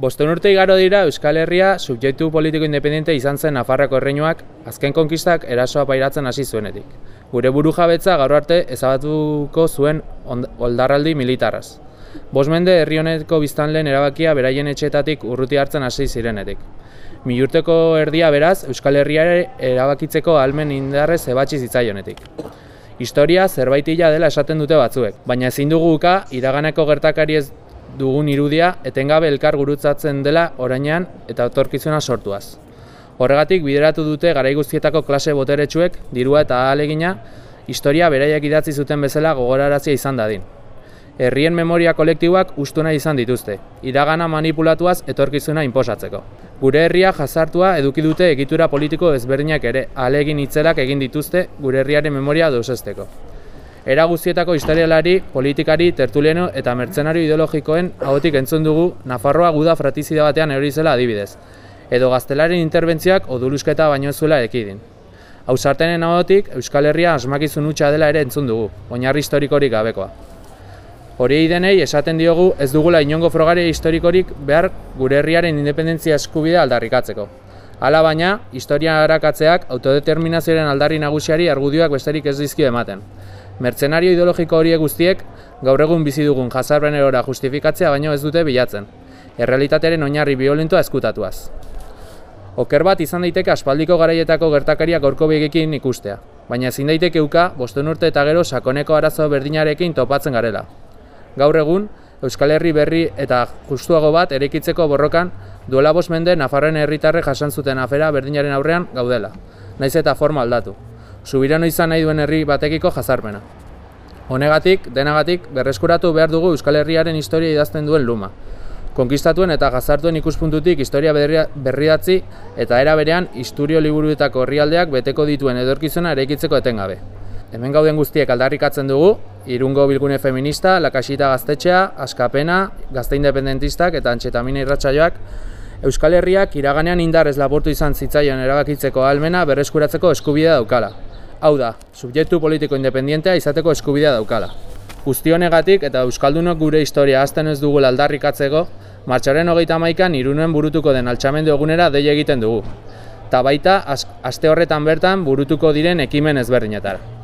Bosten urte igaro dira Euskal Herria subjektu politiko independiente izan zen Nafarrako erreinuak azken konkistak erasoa pairatzen hasi zuenetik. Gure buru jabetza gaur arte ezabatuko zuen oldarraldi militarraz. Bosmende herri honetako biztanleen erabakia beraien etxeetatik urruti hartzen hasi zirenetik. Milurteko erdia beraz, Euskal Herriare erabakitzeko almen indarrez ebatzi zitzaionetik. Historia zerbaitila dela esaten dute batzuek, baina ezin dugu uka iraganeko gertakari ez dugun irudia etengabe elkar gurutzatzen dela orainean eta autorkizuna sortuaz. Horregatik bideratu dute garai guztietako klase boteretsuek dirua eta ahalegina historia beraiek idatzi zuten bezala gogorarazia izan dadin. Herrien memoria kolektiboak ustuna izan dituzte, iragana manipulatuaz etorkizuna inposatzeko. Gure herria jazartua eduki dute egitura politiko ezberdinak ere alegin itzelak egin dituzte gure herriaren memoria dosesteko. Era guztietako historialari, politikari, tertulieno eta mertzenario ideologikoen ahotik entzun dugu Nafarroa guda fratizida batean erori zela adibidez, edo gaztelaren interbentzioak odulusketa baino zuela ekidin. Hausartenen ahotik Euskal Herria asmakizun hutsa dela ere entzun dugu, oinarri historikorik gabekoa. Hori denei esaten diogu ez dugula inongo frogari historikorik behar gure herriaren independentzia eskubidea aldarrikatzeko. Hala baina, historia harakatzeak autodeterminazioaren aldarri nagusiari argudioak besterik ez dizkio ematen. Mertzenario ideologiko horiek guztiek gaur egun bizi dugun jazarben erora justifikatzea baino ez dute bilatzen. Errealitatearen oinarri violentoa eskutatuaz. Oker bat izan daiteke aspaldiko garaietako gertakariak gorko begekin ikustea, baina ezin daiteke uka bosten urte eta gero sakoneko arazo berdinarekin topatzen garela. Gaur egun, Euskal Herri berri eta justuago bat erekitzeko borrokan duela bost mende Nafarren herritarre jasan zuten afera berdinaren aurrean gaudela, naiz eta forma aldatu subirano izan nahi duen herri batekiko jazarpena. Honegatik, denagatik, berreskuratu behar dugu Euskal Herriaren historia idazten duen luma. Konkistatuen eta gazartuen ikuspuntutik historia berridatzi eta era berean isturio liburuetako herrialdeak beteko dituen edorkizuna erekitzeko etengabe. Hemen gauden guztiek aldarrikatzen dugu, irungo bilgune feminista, lakasita gaztetxea, askapena, gazte independentistak eta antxetamina irratsaioak Euskal Herriak iraganean indarrez labortu izan zitzaion erabakitzeko almena berreskuratzeko eskubidea daukala hau da, subjektu politiko independientea izateko eskubidea daukala. Guztionegatik eta Euskaldunok gure historia azten ez dugu aldarrikatzeko, martxaren hogeita maikan irunuen burutuko den altxamendu egunera dei egiten dugu. Ta baita, aste horretan bertan burutuko diren ekimen ezberdinetara.